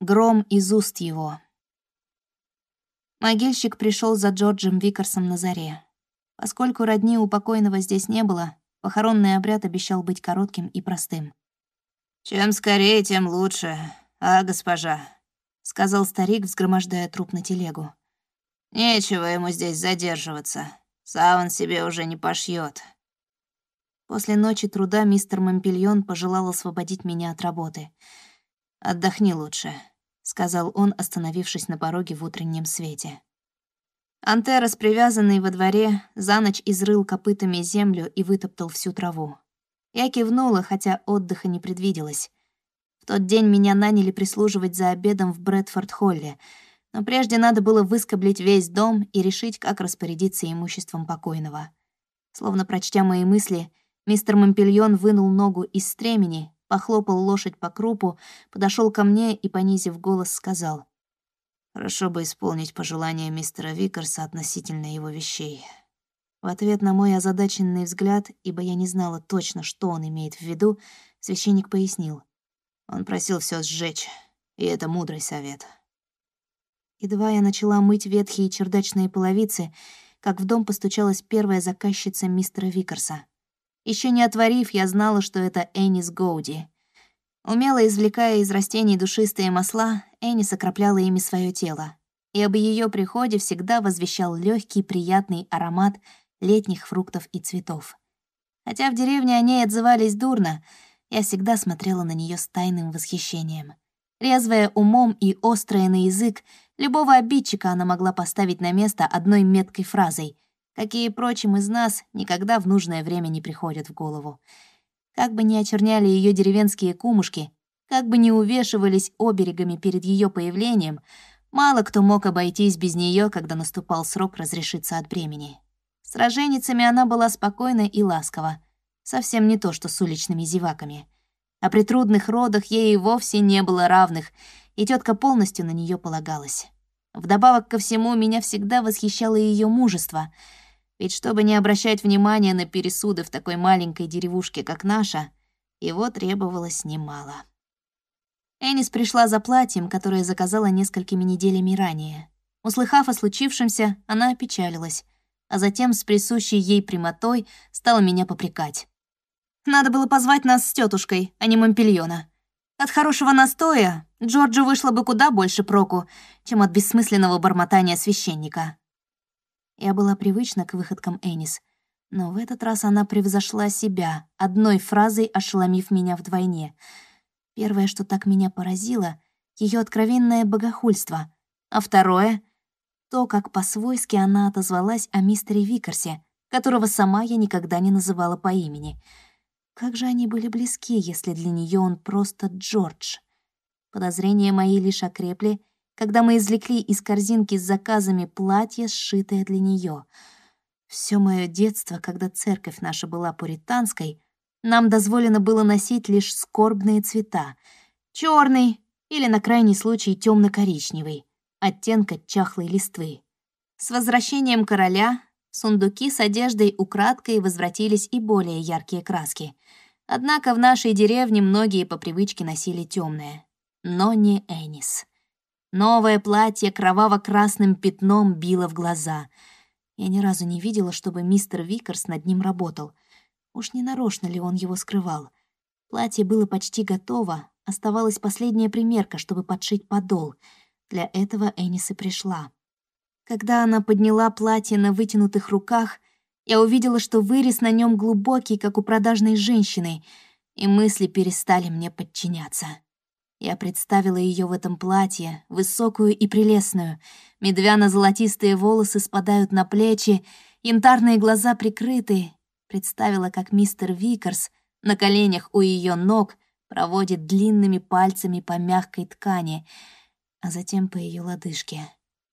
Гром из уст его. Могильщик пришел за Джорджем Викарсом на заре. Поскольку родни у покойного здесь не было, похоронный обряд обещал быть коротким и простым. «Чем скорее, тем лучше, а, госпожа?» — сказал старик, взгромождая труп на телегу. «Нечего ему здесь задерживаться. Сам он себе уже не пошьет. После ночи труда мистер Мампельон пожелал освободить меня от работы. «Отдохни лучше», — сказал он, остановившись на пороге в утреннем свете. Антерос, привязанный во дворе, за ночь изрыл копытами землю и вытоптал всю траву. Я кивнула, хотя отдыха не предвиделось. В тот день меня наняли прислуживать за обедом в Брэдфорд-Холле, но прежде надо было выскоблить весь дом и решить, как распорядиться имуществом покойного. Словно прочтя мои мысли — Мистер Мампельон вынул ногу из стремени, похлопал лошадь по крупу, подошел ко мне и, понизив голос, сказал. «Хорошо бы исполнить пожелания мистера Викарса относительно его вещей». В ответ на мой озадаченный взгляд, ибо я не знала точно, что он имеет в виду, священник пояснил. Он просил все сжечь, и это мудрый совет. Едва я начала мыть ветхие чердачные половицы, как в дом постучалась первая заказчица мистера Викарса — еще не отворив, я знала, что это Энис Гоуди. Умело извлекая из растений душистые масла, Энис окропляла ими свое тело. И об ее приходе всегда возвещал легкий, приятный аромат летних фруктов и цветов. Хотя в деревне о ней отзывались дурно, я всегда смотрела на нее с тайным восхищением. Резвая умом и острая на язык, любого обидчика она могла поставить на место одной меткой фразой — какие прочим из нас никогда в нужное время не приходят в голову. Как бы ни очерняли ее деревенские кумушки, как бы ни увешивались оберегами перед ее появлением, мало кто мог обойтись без нее, когда наступал срок разрешиться от бремени. С роженицами она была спокойна и ласкова, совсем не то, что с уличными зеваками. А при трудных родах ей и вовсе не было равных, и тетка полностью на нее полагалась. Вдобавок ко всему, меня всегда восхищало ее мужество — ведь чтобы не обращать внимания на пересуды в такой маленькой деревушке, как наша, его требовалось немало. Энис пришла за платьем, которое заказала несколькими неделями ранее. Услыхав о случившемся, она опечалилась, а затем с присущей ей прямотой стала меня попрекать. «Надо было позвать нас с тетушкой, а не Мампельона. От хорошего настоя Джорджу вышло бы куда больше проку, чем от бессмысленного бормотания священника». Я была привычна к выходкам Энис, но в этот раз она превзошла себя, одной фразой ошеломив меня вдвойне. Первое, что так меня поразило — ее откровенное богохульство, а второе — то, как по-свойски она отозвалась о мистере Викарсе, которого сама я никогда не называла по имени. Как же они были близки, если для нее он просто Джордж. Подозрения мои лишь окрепли — когда мы извлекли из корзинки с заказами платье, сшитое для нее. Все мое детство, когда церковь наша была пуританской, нам дозволено было носить лишь скорбные цвета — черный или, на крайний случай, темно коричневый оттенка чахлой листвы. С возвращением короля сундуки с одеждой украдкой возвратились и более яркие краски. Однако в нашей деревне многие по привычке носили темное. Но не Энис. Новое платье кроваво-красным пятном било в глаза. Я ни разу не видела, чтобы мистер Викерс над ним работал. Уж не нарочно ли он его скрывал. Платье было почти готово, оставалась последняя примерка, чтобы подшить подол. Для этого Энис и пришла. Когда она подняла платье на вытянутых руках, я увидела, что вырез на нем глубокий, как у продажной женщины, и мысли перестали мне подчиняться. Я представила ее в этом платье, высокую и прелестную. Медвяно-золотистые волосы спадают на плечи, янтарные глаза прикрыты. Представила, как мистер Викерс на коленях у ее ног проводит длинными пальцами по мягкой ткани, а затем по ее лодыжке.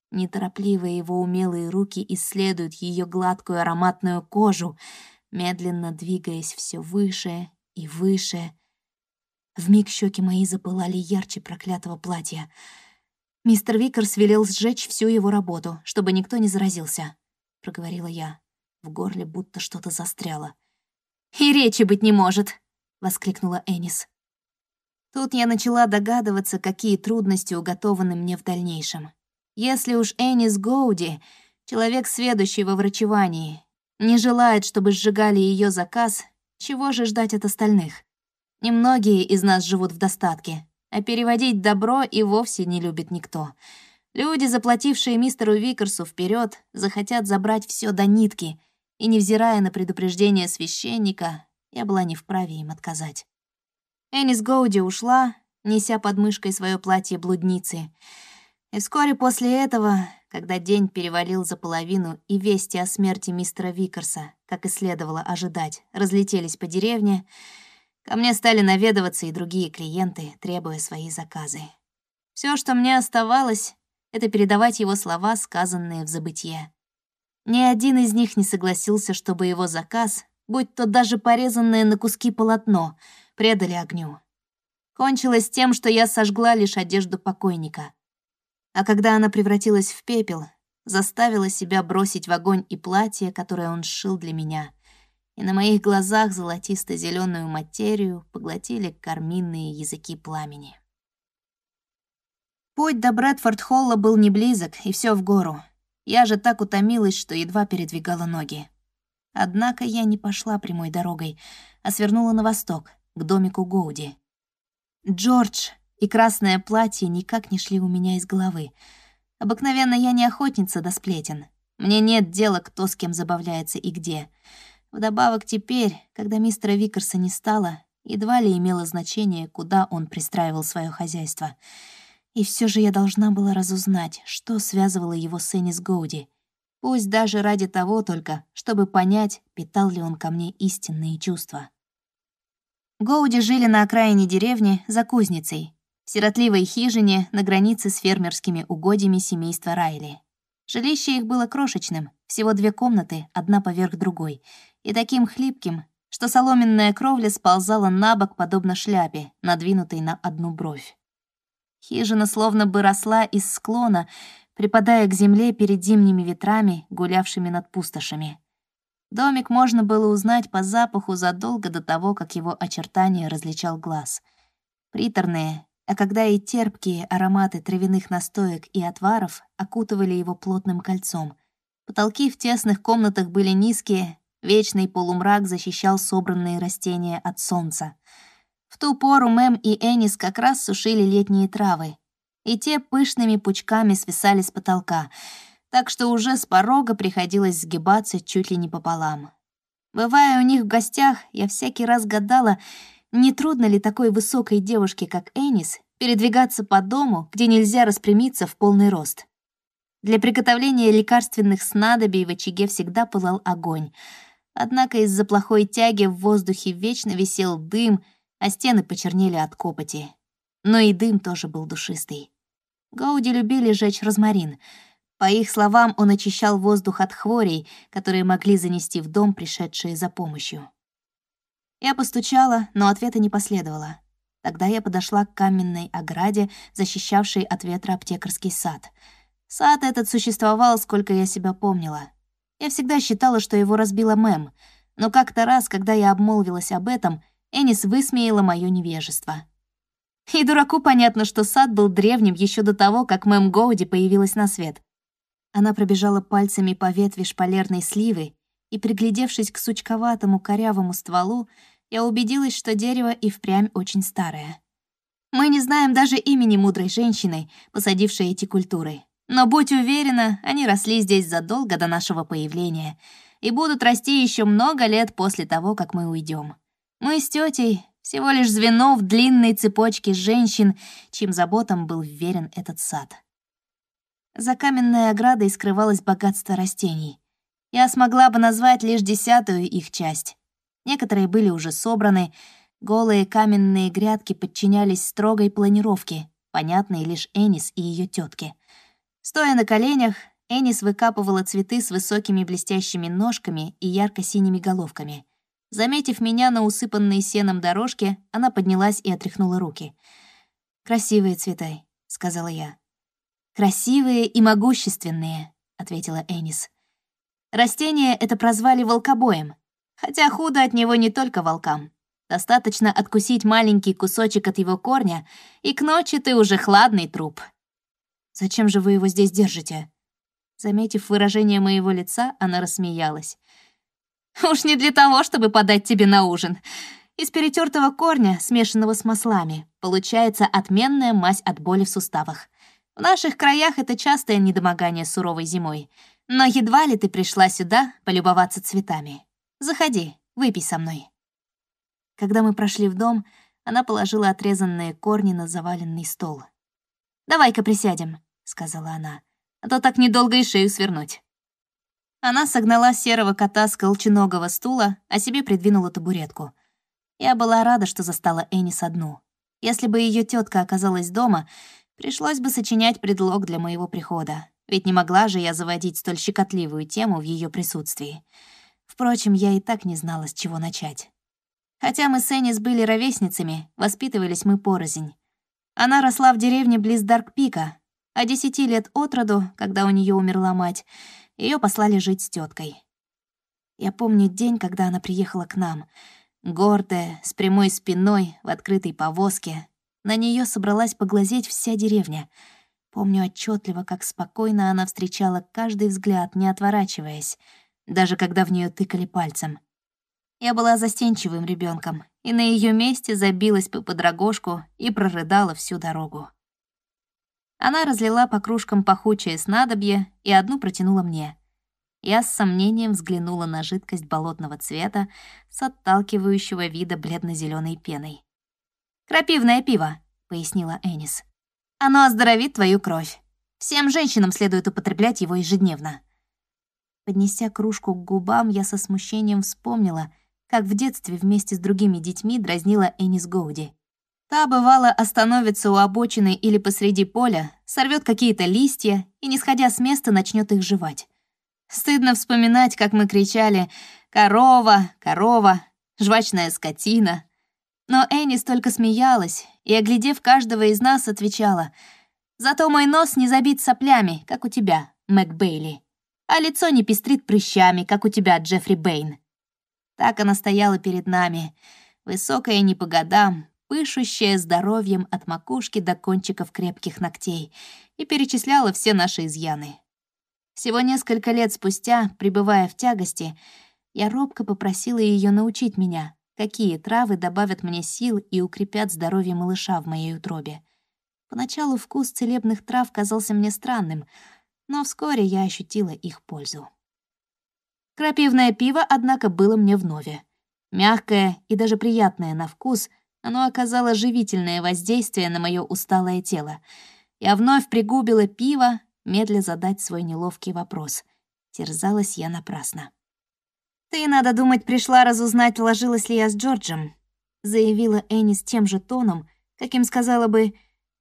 Неторопливо его умелые руки исследуют ее гладкую ароматную кожу, медленно двигаясь все выше и выше — Вмиг щеки мои запылали ярче проклятого платья. «Мистер Викерс велел сжечь всю его работу, чтобы никто не заразился», — проговорила я. В горле будто что-то застряло. «И речи быть не может!» — воскликнула Энис. Тут я начала догадываться, какие трудности уготованы мне в дальнейшем. Если уж Энис Гоуди, человек, сведущий во врачевании, не желает, чтобы сжигали ее заказ, чего же ждать от остальных? Немногие из нас живут в достатке, а переводить добро и вовсе не любит никто. Люди, заплатившие мистеру Викерсу вперед, захотят забрать все до нитки, и, невзирая на предупреждение священника, я была не вправе им отказать. Энис Гоуди ушла, неся под мышкой свое платье блудницы. И вскоре после этого, когда день перевалил за половину и вести о смерти мистера Викерса, как и следовало ожидать, разлетелись по деревне, Ко мне стали наведываться и другие клиенты, требуя свои заказы. Все, что мне оставалось, это передавать его слова, сказанные в забытье. Ни один из них не согласился, чтобы его заказ, будь то даже порезанное на куски полотно, предали огню. Кончилось тем, что я сожгла лишь одежду покойника. А когда она превратилась в пепел, заставила себя бросить в огонь и платье, которое он сшил для меня — и на моих глазах золотисто зеленую материю поглотили карминные языки пламени. Путь до Брэдфорд-Холла был не близок, и все в гору. Я же так утомилась, что едва передвигала ноги. Однако я не пошла прямой дорогой, а свернула на восток, к домику Гоуди. Джордж и красное платье никак не шли у меня из головы. Обыкновенно я не охотница до сплетен. Мне нет дела, кто с кем забавляется и где — Вдобавок теперь, когда мистера Викерса не стало, едва ли имело значение, куда он пристраивал свое хозяйство. И все же я должна была разузнать, что связывало его с Энис Гоуди. Пусть даже ради того только, чтобы понять, питал ли он ко мне истинные чувства. Гоуди жили на окраине деревни за кузницей, в сиротливой хижине на границе с фермерскими угодьями семейства Райли. Жилище их было крошечным, всего две комнаты, одна поверх другой, и таким хлипким, что соломенная кровля сползала на бок, подобно шляпе, надвинутой на одну бровь. Хижина словно бы росла из склона, припадая к земле перед зимними ветрами, гулявшими над пустошами. Домик можно было узнать по запаху задолго до того, как его очертания различал глаз. Приторные, а когда и терпкие ароматы травяных настоек и отваров окутывали его плотным кольцом. Потолки в тесных комнатах были низкие, вечный полумрак защищал собранные растения от солнца. В ту пору Мэм и Энис как раз сушили летние травы, и те пышными пучками свисали с потолка, так что уже с порога приходилось сгибаться чуть ли не пополам. Бывая у них в гостях, я всякий раз гадала, не трудно ли такой высокой девушке, как Энис, передвигаться по дому, где нельзя распрямиться в полный рост? Для приготовления лекарственных снадобий в очаге всегда пылал огонь. Однако из-за плохой тяги в воздухе вечно висел дым, а стены почернели от копоти. Но и дым тоже был душистый. Гауди любили жечь розмарин. По их словам, он очищал воздух от хворей, которые могли занести в дом пришедшие за помощью. Я постучала, но ответа не последовало. Тогда я подошла к каменной ограде, защищавшей от ветра аптекарский сад. Сад этот существовал, сколько я себя помнила. Я всегда считала, что его разбила Мэм, но как-то раз, когда я обмолвилась об этом, Энис высмеяла моё невежество. И дураку понятно, что сад был древним еще до того, как Мэм Гоуди появилась на свет. Она пробежала пальцами по ветви шпалерной сливы и, приглядевшись к сучковатому корявому стволу, я убедилась, что дерево и впрямь очень старое. Мы не знаем даже имени мудрой женщины, посадившей эти культуры. Но будь уверена, они росли здесь задолго до нашего появления и будут расти еще много лет после того, как мы уйдем. Мы с тетей всего лишь звено в длинной цепочке женщин, чьим заботам был верен этот сад. За каменной оградой скрывалось богатство растений. Я смогла бы назвать лишь десятую их часть. Некоторые были уже собраны, голые каменные грядки подчинялись строгой планировке, понятной лишь Энис и ее тетке. Стоя на коленях, Энис выкапывала цветы с высокими блестящими ножками и ярко-синими головками. Заметив меня на усыпанной сеном дорожке, она поднялась и отряхнула руки. «Красивые цветы», — сказала я. «Красивые и могущественные», — ответила Энис. Растение это прозвали волкобоем, хотя худо от него не только волкам. Достаточно откусить маленький кусочек от его корня, и к ночи ты уже хладный труп. Зачем же вы его здесь держите? Заметив выражение моего лица, она рассмеялась. «Уж не для того, чтобы подать тебе на ужин. Из перетертого корня, смешанного с маслами, получается отменная мазь от боли в суставах. В наших краях это частое недомогание суровой зимой. Но едва ли ты пришла сюда полюбоваться цветами. Заходи, выпей со мной». Когда мы прошли в дом, она положила отрезанные корни на заваленный стол. «Давай-ка присядем», — сказала она, «а то так недолго и шею свернуть». Она согнала серого кота с колченогого стула, а себе придвинула табуретку — я была рада, что застала Энис одну. Если бы ее тетка оказалась дома, пришлось бы сочинять предлог для моего прихода, ведь не могла же я заводить столь щекотливую тему в ее присутствии. Впрочем, я и так не знала, с чего начать. Хотя мы с Энис были ровесницами, воспитывались мы порознь. Она росла в деревне близ Даркпика, а десяти лет от роду, когда у нее умерла мать, ее послали жить с теткой. Я помню день, когда она приехала к нам — Гордая, с прямой спиной, в открытой повозке. На нее собралась поглазеть вся деревня. Помню отчетливо, как спокойно она встречала каждый взгляд, не отворачиваясь, даже когда в нее тыкали пальцем. Я была застенчивым ребенком, и на ее месте забилась бы под рогожку и прорыдала всю дорогу. Она разлила по кружкам пахучее снадобье и одну протянула мне — я с сомнением взглянула на жидкость болотного цвета с отталкивающего вида бледно зеленой пеной. «Крапивное пиво», — пояснила Энис. «Оно оздоровит твою кровь. Всем женщинам следует употреблять его ежедневно». Поднеся кружку к губам, я со смущением вспомнила, как в детстве вместе с другими детьми дразнила Энис Гоуди. Та, бывало, остановится у обочины или посреди поля, сорвет какие-то листья и, не сходя с места, начнет их жевать. Стыдно вспоминать, как мы кричали «Корова! Корова! Жвачная скотина!» Но Эннис только смеялась и, оглядев каждого из нас, отвечала «Зато мой нос не забит соплями, как у тебя, Мэг Бейли, а лицо не пестрит прыщами, как у тебя, Джеффри Бэйн». Так она стояла перед нами, высокая не по годам, пышущая здоровьем от макушки до кончиков крепких ногтей, и перечисляла все наши изъяны. Всего несколько лет спустя, пребывая в тягости, я робко попросила ее научить меня, какие травы добавят мне сил и укрепят здоровье малыша в моей утробе. Поначалу вкус целебных трав казался мне странным, но вскоре я ощутила их пользу. Крапивное пиво, однако, было мне вновь. Мягкое и даже приятное на вкус, оно оказало живительное воздействие на мое усталое тело. Я вновь пригубила пиво, медля задать свой неловкий вопрос. Терзалась я напрасно. «Ты, надо думать, пришла разузнать, ложилась ли я с Джорджем», заявила Энни с тем же тоном, каким сказала бы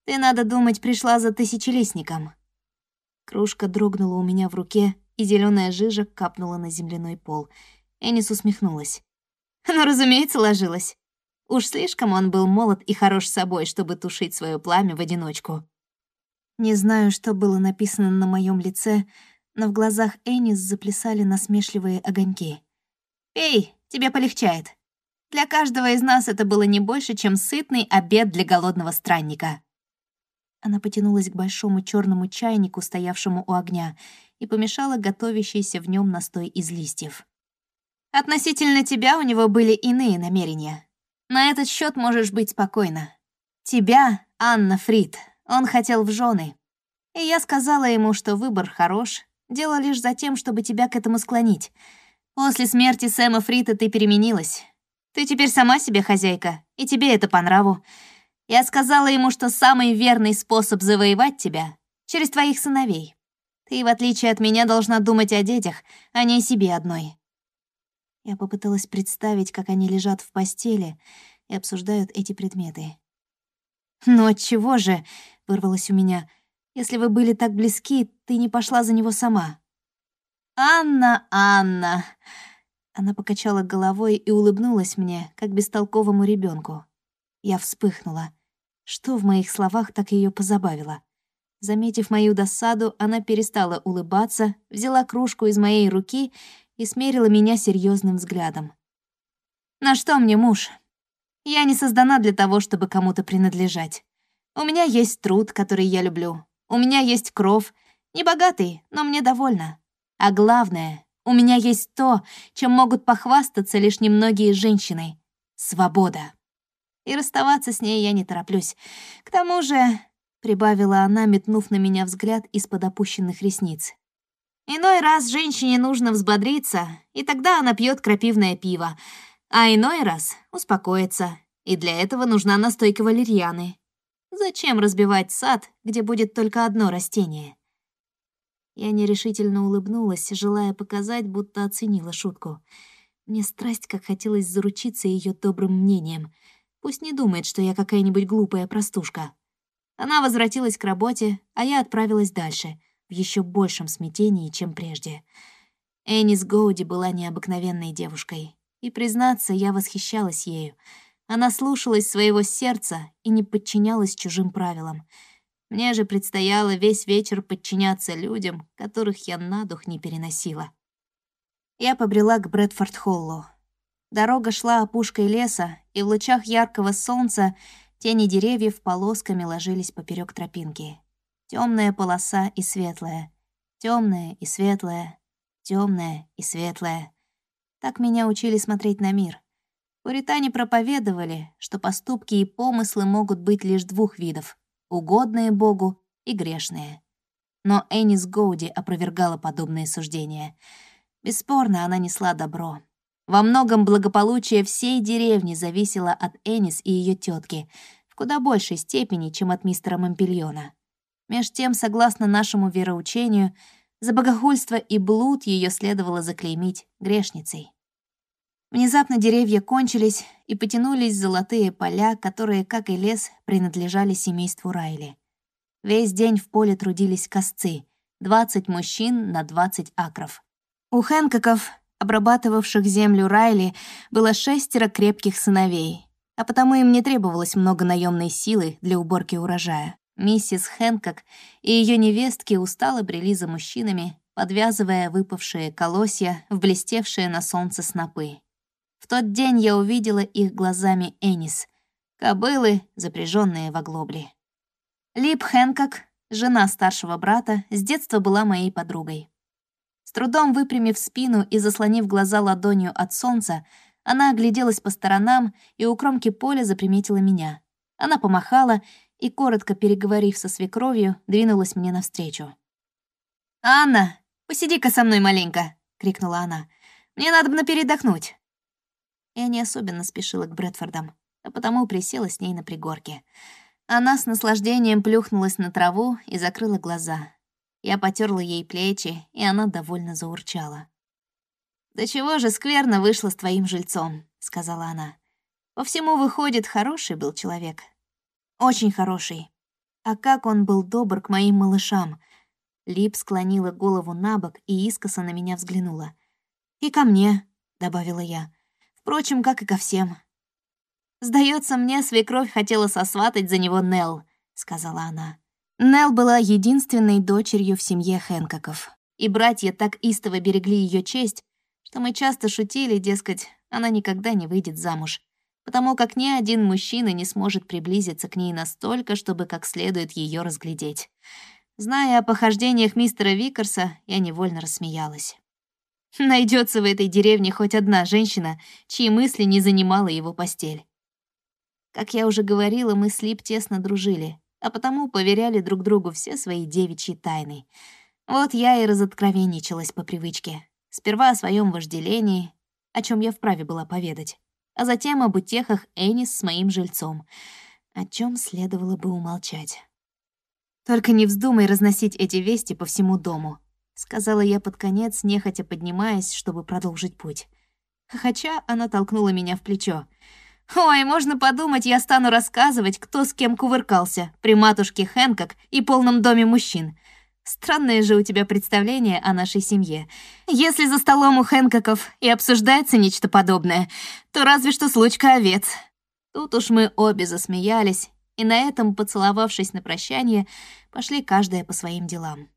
«Ты, надо думать, пришла за тысячелистником». Кружка дрогнула у меня в руке, и зеленая жижа капнула на земляной пол. Энис усмехнулась. «Ну, разумеется, ложилась. Уж слишком он был молод и хорош собой, чтобы тушить свое пламя в одиночку. Не знаю, что было написано на моем лице, но в глазах Энис заплясали насмешливые огоньки. «Эй, тебе полегчает. Для каждого из нас это было не больше, чем сытный обед для голодного странника». Она потянулась к большому черному чайнику, стоявшему у огня, и помешала готовящийся в нем настой из листьев. «Относительно тебя у него были иные намерения. На этот счет можешь быть спокойна. Тебя, Анна Фрид, он хотел в жены. И я сказала ему, что выбор хорош, дело лишь за тем, чтобы тебя к этому склонить. После смерти Сэма Фрита ты переменилась. Ты теперь сама себе хозяйка, и тебе это по нраву. Я сказала ему, что самый верный способ завоевать тебя — через твоих сыновей. Ты, в отличие от меня, должна думать о детях, а не о себе одной. Я попыталась представить, как они лежат в постели и обсуждают эти предметы. «Но чего же?» — вырвалось у меня. «Если вы были так близки, ты не пошла за него сама». «Анна, Анна!» Она покачала головой и улыбнулась мне, как бестолковому ребенку. Я вспыхнула. Что в моих словах так ее позабавило? Заметив мою досаду, она перестала улыбаться, взяла кружку из моей руки и смерила меня серьезным взглядом. «На что мне муж? Я не создана для того, чтобы кому-то принадлежать. У меня есть труд, который я люблю. У меня есть кров. Не богатый, но мне довольна. А главное, у меня есть то, чем могут похвастаться лишь немногие женщины — свобода. И расставаться с ней я не тороплюсь. К тому же, — прибавила она, метнув на меня взгляд из-под опущенных ресниц, Иной раз женщине нужно взбодриться, и тогда она пьет крапивное пиво, а иной раз успокоится, и для этого нужна настойка валерьяны. Зачем разбивать сад, где будет только одно растение? Я нерешительно улыбнулась, желая показать, будто оценила шутку. Мне страсть как хотелось заручиться ее добрым мнением. Пусть не думает, что я какая-нибудь глупая простушка. Она возвратилась к работе, а я отправилась дальше, в еще большем смятении, чем прежде. Энис Гоуди была необыкновенной девушкой. И, признаться, я восхищалась ею — она слушалась своего сердца и не подчинялась чужим правилам. Мне же предстояло весь вечер подчиняться людям, которых я на дух не переносила. Я побрела к Брэдфорд-Холлу. Дорога шла опушкой леса, и в лучах яркого солнца тени деревьев полосками ложились поперек тропинки. Темная полоса и светлая, темная и светлая, темная и светлая. Так меня учили смотреть на мир. Пуритане проповедовали, что поступки и помыслы могут быть лишь двух видов — угодные Богу и грешные. Но Энис Гоуди опровергала подобные суждения. Бесспорно, она несла добро. Во многом благополучие всей деревни зависело от Энис и ее тетки, в куда большей степени, чем от мистера Мампельона. Меж тем, согласно нашему вероучению, за богохульство и блуд ее следовало заклеймить грешницей. Внезапно деревья кончились, и потянулись золотые поля, которые, как и лес, принадлежали семейству Райли. Весь день в поле трудились косцы, 20 мужчин на 20 акров. У Хэнкоков, обрабатывавших землю Райли, было шестеро крепких сыновей, а потому им не требовалось много наемной силы для уборки урожая. Миссис Хэнкок и ее невестки устало брели за мужчинами, подвязывая выпавшие колосья в блестевшие на солнце снопы. В тот день я увидела их глазами Энис, кобылы, запряженные в оглобли. Лип Хэнкок, жена старшего брата, с детства была моей подругой. С трудом выпрямив спину и заслонив глаза ладонью от солнца, она огляделась по сторонам и у кромки поля заприметила меня. Она помахала и, коротко переговорив со свекровью, двинулась мне навстречу. «Анна, посиди-ка со мной маленько!» — крикнула она. «Мне надо бы передохнуть». Я не особенно спешила к Брэдфордам, а потому присела с ней на пригорке. Она с наслаждением плюхнулась на траву и закрыла глаза. Я потерла ей плечи, и она довольно заурчала. «Да чего же скверно вышло с твоим жильцом», — сказала она. «По всему выходит, хороший был человек. Очень хороший. А как он был добр к моим малышам!» Лип склонила голову на бок и искоса на меня взглянула. «И ко мне», — добавила я. Впрочем, как и ко всем. Сдается мне, свекровь хотела сосватать за него Нелл», — сказала она. Нелл была единственной дочерью в семье Хэнкоков, и братья так истово берегли ее честь, что мы часто шутили, дескать, она никогда не выйдет замуж, потому как ни один мужчина не сможет приблизиться к ней настолько, чтобы как следует ее разглядеть. Зная о похождениях мистера Викарса, я невольно рассмеялась. Найдется в этой деревне хоть одна женщина, чьи мысли не занимала его постель. Как я уже говорила, мы с Лип тесно дружили, а потому поверяли друг другу все свои девичьи тайны. Вот я и разоткровенничалась по привычке. Сперва о своем вожделении, о чем я вправе была поведать, а затем об утехах Энис с моим жильцом, о чем следовало бы умолчать. Только не вздумай разносить эти вести по всему дому. — сказала я под конец, нехотя поднимаясь, чтобы продолжить путь. Хохоча, она толкнула меня в плечо. «Ой, можно подумать, я стану рассказывать, кто с кем кувыркался при матушке Хэнкок и полном доме мужчин. Странное же у тебя представление о нашей семье. Если за столом у Хэнкоков и обсуждается нечто подобное, то разве что случка овец». Тут уж мы обе засмеялись, и на этом, поцеловавшись на прощание, пошли каждая по своим делам.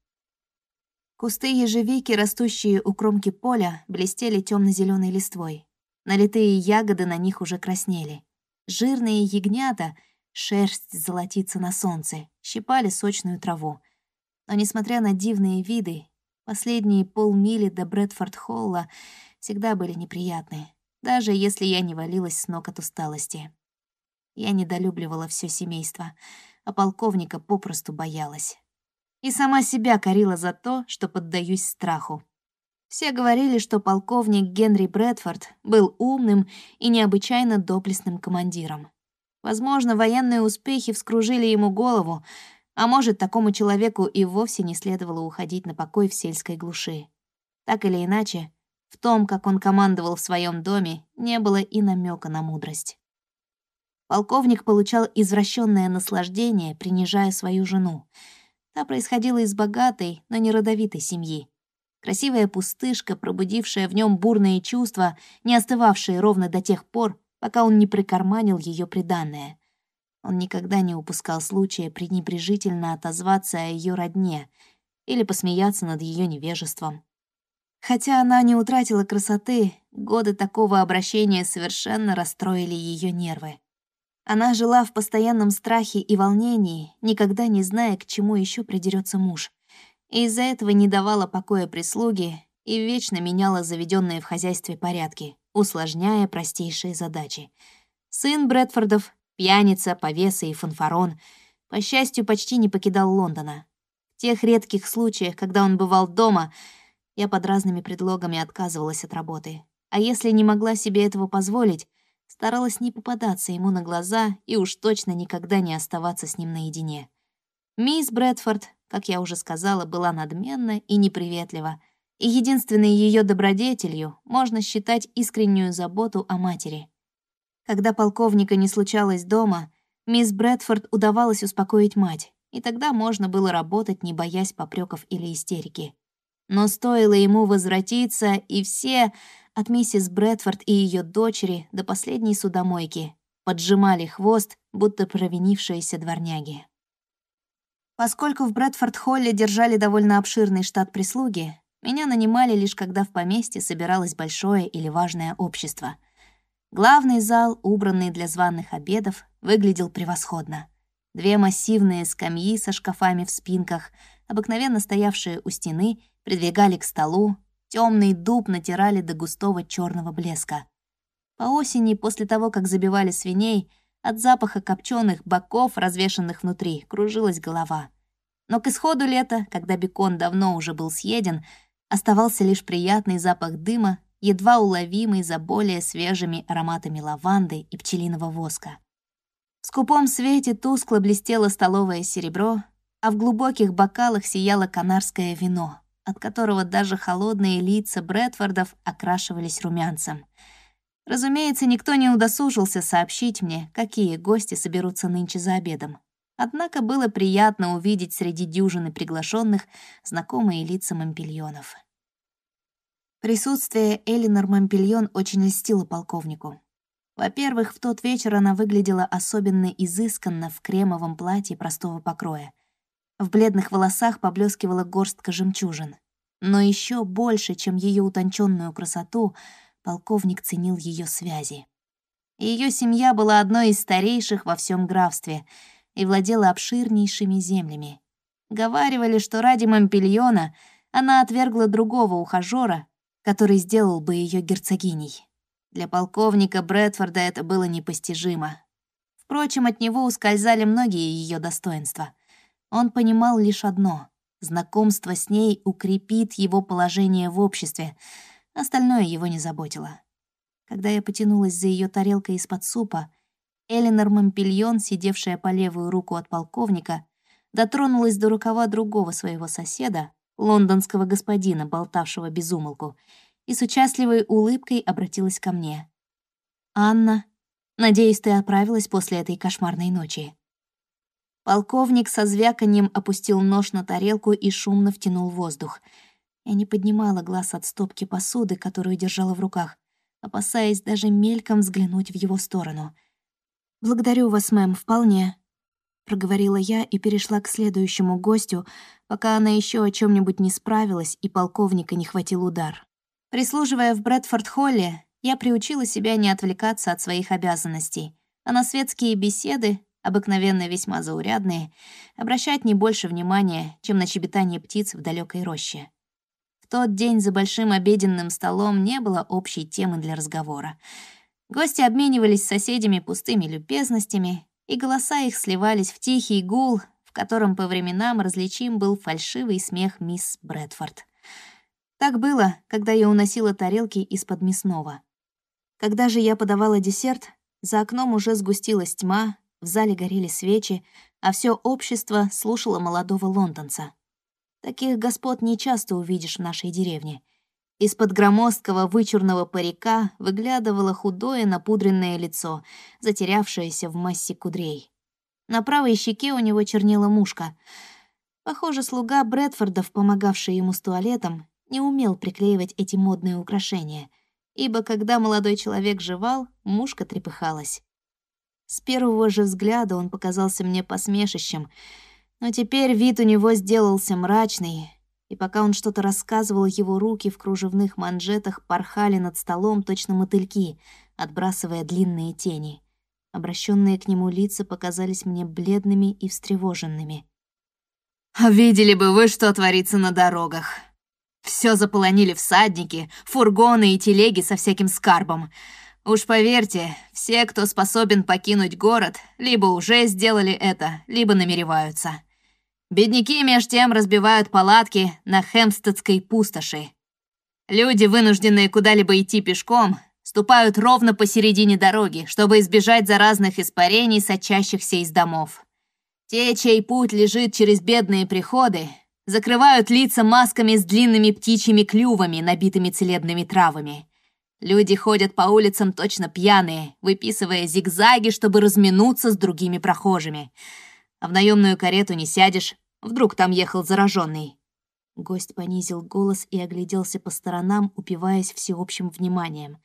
Кусты ежевики, растущие у кромки поля, блестели темно зеленой листвой. Налитые ягоды на них уже краснели. Жирные ягнята, шерсть золотится на солнце, щипали сочную траву. Но, несмотря на дивные виды, последние полмили до Брэдфорд-Холла всегда были неприятны, даже если я не валилась с ног от усталости. Я недолюбливала все семейство, а полковника попросту боялась. И сама себя корила за то, что поддаюсь страху. Все говорили, что полковник Генри Брэдфорд был умным и необычайно доблестным командиром. Возможно, военные успехи вскружили ему голову, а может, такому человеку и вовсе не следовало уходить на покой в сельской глуши. Так или иначе, в том, как он командовал в своем доме, не было и намека на мудрость. Полковник получал извращенное наслаждение, принижая свою жену. Та происходила из богатой, но не родовитой семьи. Красивая пустышка, пробудившая в нем бурные чувства, не остывавшие ровно до тех пор, пока он не прикарманил ее приданное. Он никогда не упускал случая пренебрежительно отозваться о ее родне или посмеяться над ее невежеством. Хотя она не утратила красоты, годы такого обращения совершенно расстроили ее нервы. Она жила в постоянном страхе и волнении, никогда не зная, к чему еще придерется муж. И из-за этого не давала покоя прислуги и вечно меняла заведенные в хозяйстве порядки, усложняя простейшие задачи. Сын Брэдфордов, пьяница, повеса и фанфарон, по счастью, почти не покидал Лондона. В тех редких случаях, когда он бывал дома, я под разными предлогами отказывалась от работы. А если не могла себе этого позволить, Старалась не попадаться ему на глаза и уж точно никогда не оставаться с ним наедине. Мисс Брэдфорд, как я уже сказала, была надменна и неприветлива, и единственной ее добродетелью можно считать искреннюю заботу о матери. Когда полковника не случалось дома, мисс Брэдфорд удавалось успокоить мать, и тогда можно было работать, не боясь попреков или истерики. Но стоило ему возвратиться, и все, от миссис Брэдфорд и ее дочери до последней судомойки, поджимали хвост, будто провинившиеся дворняги. Поскольку в Брэдфорд-Холле держали довольно обширный штат прислуги, меня нанимали лишь когда в поместье собиралось большое или важное общество. Главный зал, убранный для званых обедов, выглядел превосходно. Две массивные скамьи со шкафами в спинках, обыкновенно стоявшие у стены, придвигали к столу, Темный дуб натирали до густого черного блеска. По осени, после того, как забивали свиней, от запаха копченых боков, развешанных внутри, кружилась голова. Но к исходу лета, когда бекон давно уже был съеден, оставался лишь приятный запах дыма, едва уловимый за более свежими ароматами лаванды и пчелиного воска. В скупом свете тускло блестело столовое серебро, а в глубоких бокалах сияло канарское вино, от которого даже холодные лица Брэдфордов окрашивались румянцем. Разумеется, никто не удосужился сообщить мне, какие гости соберутся нынче за обедом. Однако было приятно увидеть среди дюжины приглашенных знакомые лица Мампильонов. Присутствие Элинор Мампильон очень льстило полковнику. Во-первых, в тот вечер она выглядела особенно изысканно в кремовом платье простого покроя — в бледных волосах поблескивала горстка жемчужин. Но еще больше, чем ее утонченную красоту, полковник ценил ее связи. Ее семья была одной из старейших во всем графстве и владела обширнейшими землями. Говаривали, что ради Мампельона она отвергла другого ухажера, который сделал бы ее герцогиней. Для полковника Брэдфорда это было непостижимо. Впрочем, от него ускользали многие ее достоинства — он понимал лишь одно — знакомство с ней укрепит его положение в обществе, остальное его не заботило. Когда я потянулась за ее тарелкой из-под супа, Эленор Мампельон, сидевшая по левую руку от полковника, дотронулась до рукава другого своего соседа, лондонского господина, болтавшего без умолку, и с участливой улыбкой обратилась ко мне. «Анна, надеюсь, ты отправилась после этой кошмарной ночи?» Полковник со звяканием опустил нож на тарелку и шумно втянул воздух. Я не поднимала глаз от стопки посуды, которую держала в руках, опасаясь даже мельком взглянуть в его сторону. «Благодарю вас, мэм, вполне», — проговорила я и перешла к следующему гостю, пока она еще о чем нибудь не справилась и полковника не хватил удар. Прислуживая в Брэдфорд-холле, я приучила себя не отвлекаться от своих обязанностей, а на светские беседы, обыкновенно весьма заурядные, обращать не больше внимания, чем на щебетание птиц в далекой роще. В тот день за большим обеденным столом не было общей темы для разговора. Гости обменивались с соседями пустыми любезностями, и голоса их сливались в тихий гул, в котором по временам различим был фальшивый смех мисс Брэдфорд. Так было, когда я уносила тарелки из-под мясного. Когда же я подавала десерт, за окном уже сгустилась тьма, в зале горели свечи, а все общество слушало молодого лондонца. Таких господ не часто увидишь в нашей деревне. Из-под громоздкого вычурного парика выглядывало худое напудренное лицо, затерявшееся в массе кудрей. На правой щеке у него чернела мушка. Похоже, слуга Брэдфордов, помогавший ему с туалетом, не умел приклеивать эти модные украшения, ибо когда молодой человек жевал, мушка трепыхалась. С первого же взгляда он показался мне посмешищем — но теперь вид у него сделался мрачный, и пока он что-то рассказывал, его руки в кружевных манжетах порхали над столом точно мотыльки, отбрасывая длинные тени. Обращенные к нему лица показались мне бледными и встревоженными. «Видели бы вы, что творится на дорогах. Все заполонили всадники, фургоны и телеги со всяким скарбом. Уж поверьте, все, кто способен покинуть город, либо уже сделали это, либо намереваются. Бедняки меж тем разбивают палатки на Хемстедской пустоши. Люди, вынужденные куда-либо идти пешком, ступают ровно посередине дороги, чтобы избежать заразных испарений, сочащихся из домов. Те, чей путь лежит через бедные приходы, закрывают лица масками с длинными птичьими клювами, набитыми целебными травами. Люди ходят по улицам точно пьяные, выписывая зигзаги, чтобы разминуться с другими прохожими — а в наемную карету не сядешь, вдруг там ехал зараженный. Гость понизил голос и огляделся по сторонам, упиваясь всеобщим вниманием.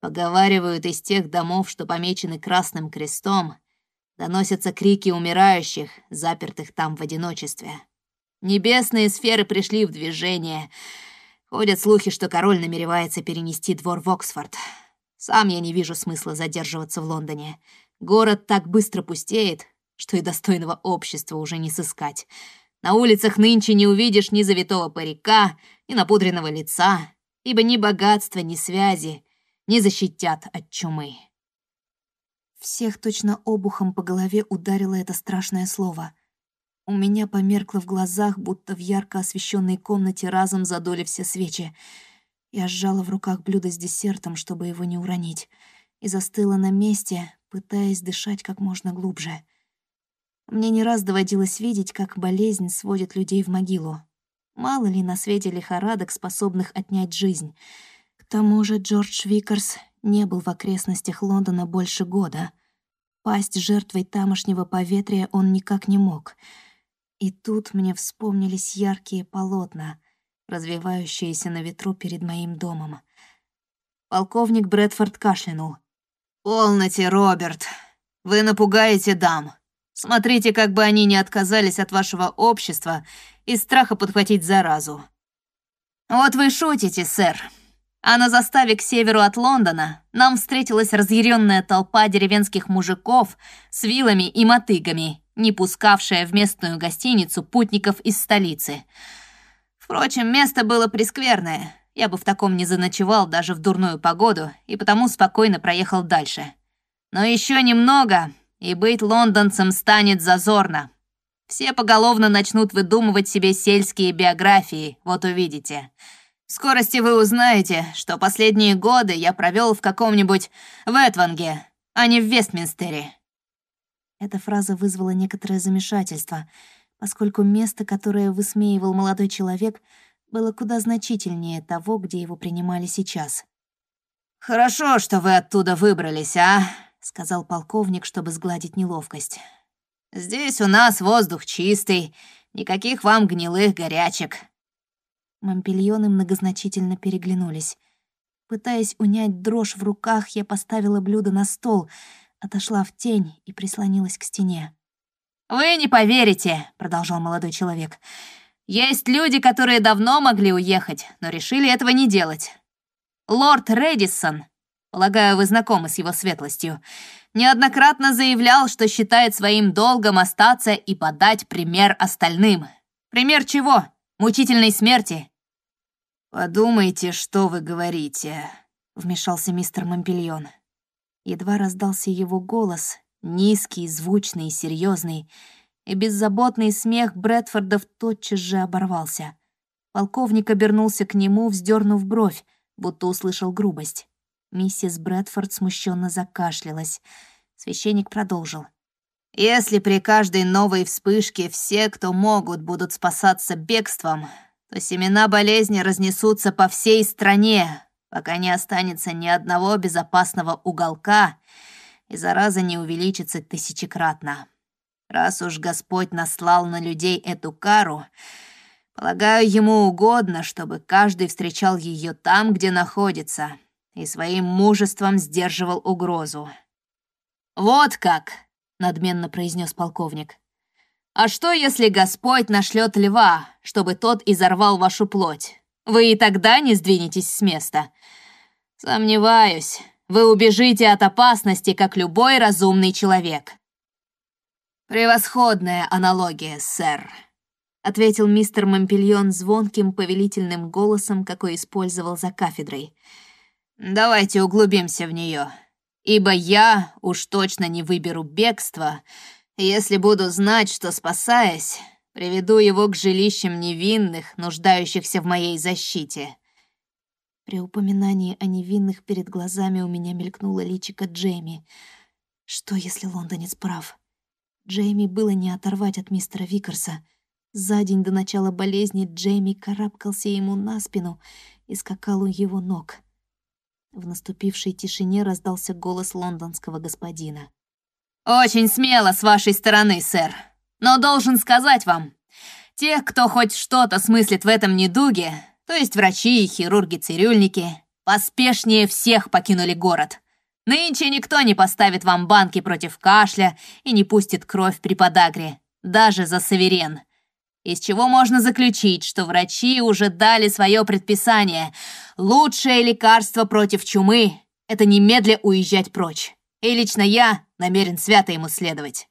Поговаривают из тех домов, что помечены красным крестом, доносятся крики умирающих, запертых там в одиночестве. Небесные сферы пришли в движение. Ходят слухи, что король намеревается перенести двор в Оксфорд. Сам я не вижу смысла задерживаться в Лондоне. Город так быстро пустеет, что и достойного общества уже не сыскать. На улицах нынче не увидишь ни завитого парика, ни напудренного лица, ибо ни богатства, ни связи не защитят от чумы. Всех точно обухом по голове ударило это страшное слово. У меня померкло в глазах, будто в ярко освещенной комнате разом задоли все свечи. Я сжала в руках блюдо с десертом, чтобы его не уронить, и застыла на месте, пытаясь дышать как можно глубже. Мне не раз доводилось видеть, как болезнь сводит людей в могилу. Мало ли на свете лихорадок, способных отнять жизнь. К тому же Джордж Викерс не был в окрестностях Лондона больше года. Пасть жертвой тамошнего поветрия он никак не мог. И тут мне вспомнились яркие полотна, развевающиеся на ветру перед моим домом. Полковник Брэдфорд кашлянул. «Полноте, Роберт. Вы напугаете дам. Смотрите, как бы они не отказались от вашего общества из страха подхватить заразу. Вот вы шутите, сэр. А на заставе к северу от Лондона нам встретилась разъяренная толпа деревенских мужиков с вилами и мотыгами, не пускавшая в местную гостиницу путников из столицы. Впрочем, место было прескверное. Я бы в таком не заночевал даже в дурную погоду и потому спокойно проехал дальше. Но еще немного, и быть лондонцем станет зазорно. Все поголовно начнут выдумывать себе сельские биографии, вот увидите. В скорости вы узнаете, что последние годы я провел в каком-нибудь Ветванге, а не в Вестминстере». Эта фраза вызвала некоторое замешательство, поскольку место, которое высмеивал молодой человек, было куда значительнее того, где его принимали сейчас. «Хорошо, что вы оттуда выбрались, а?» — сказал полковник, чтобы сгладить неловкость. «Здесь у нас воздух чистый, никаких вам гнилых горячек». Мампельоны многозначительно переглянулись. Пытаясь унять дрожь в руках, я поставила блюдо на стол, отошла в тень и прислонилась к стене. «Вы не поверите», — продолжал молодой человек. «Есть люди, которые давно могли уехать, но решили этого не делать. Лорд Редисон Полагаю, вы знакомы с его светлостью. Неоднократно заявлял, что считает своим долгом остаться и подать пример остальным. Пример чего? Мучительной смерти. «Подумайте, что вы говорите», — вмешался мистер Мампельон. Едва раздался его голос, низкий, звучный серьезный, и беззаботный смех Брэдфордов тотчас же оборвался. Полковник обернулся к нему, вздернув бровь, будто услышал грубость. Миссис Брэдфорд смущенно закашлялась. Священник продолжил. «Если при каждой новой вспышке все, кто могут, будут спасаться бегством, то семена болезни разнесутся по всей стране, пока не останется ни одного безопасного уголка, и зараза не увеличится тысячекратно. Раз уж Господь наслал на людей эту кару, полагаю, ему угодно, чтобы каждый встречал ее там, где находится, и своим мужеством сдерживал угрозу. «Вот как!» — надменно произнес полковник. «А что, если Господь нашлет льва, чтобы тот изорвал вашу плоть? Вы и тогда не сдвинетесь с места?» «Сомневаюсь. Вы убежите от опасности, как любой разумный человек». «Превосходная аналогия, сэр», — ответил мистер Мампельон звонким повелительным голосом, какой использовал за кафедрой. Давайте углубимся в нее, ибо я уж точно не выберу бегство, если буду знать, что, спасаясь, приведу его к жилищам невинных, нуждающихся в моей защите. При упоминании о невинных перед глазами у меня мелькнуло личико Джейми. Что, если лондонец прав? Джейми было не оторвать от мистера Викарса. За день до начала болезни Джейми карабкался ему на спину и скакал у его ног — в наступившей тишине раздался голос лондонского господина. «Очень смело с вашей стороны, сэр. Но должен сказать вам, тех, кто хоть что-то смыслит в этом недуге, то есть врачи, хирурги, цирюльники, поспешнее всех покинули город. Нынче никто не поставит вам банки против кашля и не пустит кровь при подагре, даже за саверен из чего можно заключить, что врачи уже дали свое предписание. Лучшее лекарство против чумы — это немедля уезжать прочь. И лично я намерен свято ему следовать.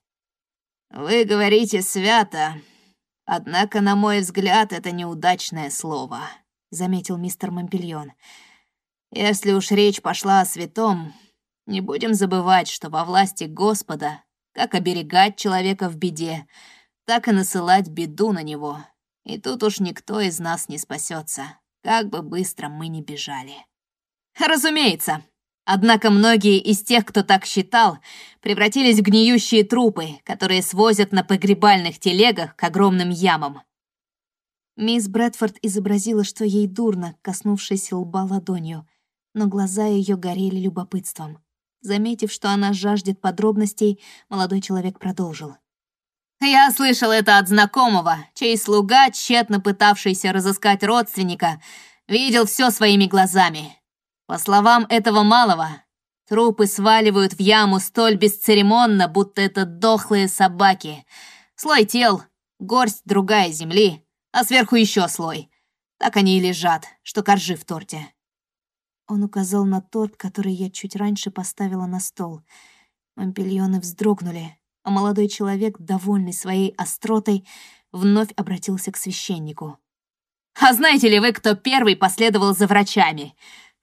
Вы говорите «свято», однако, на мой взгляд, это неудачное слово, — заметил мистер Мампельон. Если уж речь пошла о святом, не будем забывать, что во власти Господа, как оберегать человека в беде, — так и насылать беду на него. И тут уж никто из нас не спасется, как бы быстро мы ни бежали. Разумеется. Однако многие из тех, кто так считал, превратились в гниющие трупы, которые свозят на погребальных телегах к огромным ямам. Мисс Брэдфорд изобразила, что ей дурно, коснувшись лба ладонью, но глаза ее горели любопытством. Заметив, что она жаждет подробностей, молодой человек продолжил. Я слышал это от знакомого, чей слуга, тщетно пытавшийся разыскать родственника, видел все своими глазами. По словам этого малого, трупы сваливают в яму столь бесцеремонно, будто это дохлые собаки. Слой тел, горсть другая земли, а сверху еще слой. Так они и лежат, что коржи в торте. Он указал на торт, который я чуть раньше поставила на стол. Мампельоны вздрогнули, а молодой человек, довольный своей остротой, вновь обратился к священнику. «А знаете ли вы, кто первый последовал за врачами?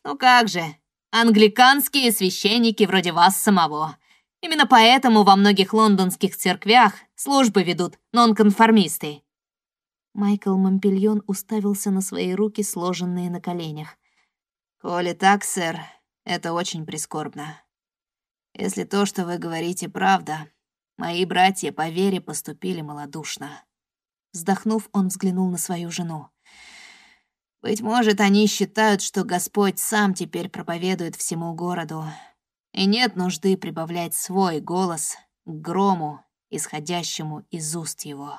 Ну как же, англиканские священники вроде вас самого. Именно поэтому во многих лондонских церквях службы ведут нонконформисты». Майкл Мампельон уставился на свои руки, сложенные на коленях. «Коли так, сэр, это очень прискорбно. Если то, что вы говорите, правда, Мои братья по вере поступили малодушно. Вздохнув, он взглянул на свою жену. Быть может, они считают, что Господь сам теперь проповедует всему городу, и нет нужды прибавлять свой голос к грому, исходящему из уст его.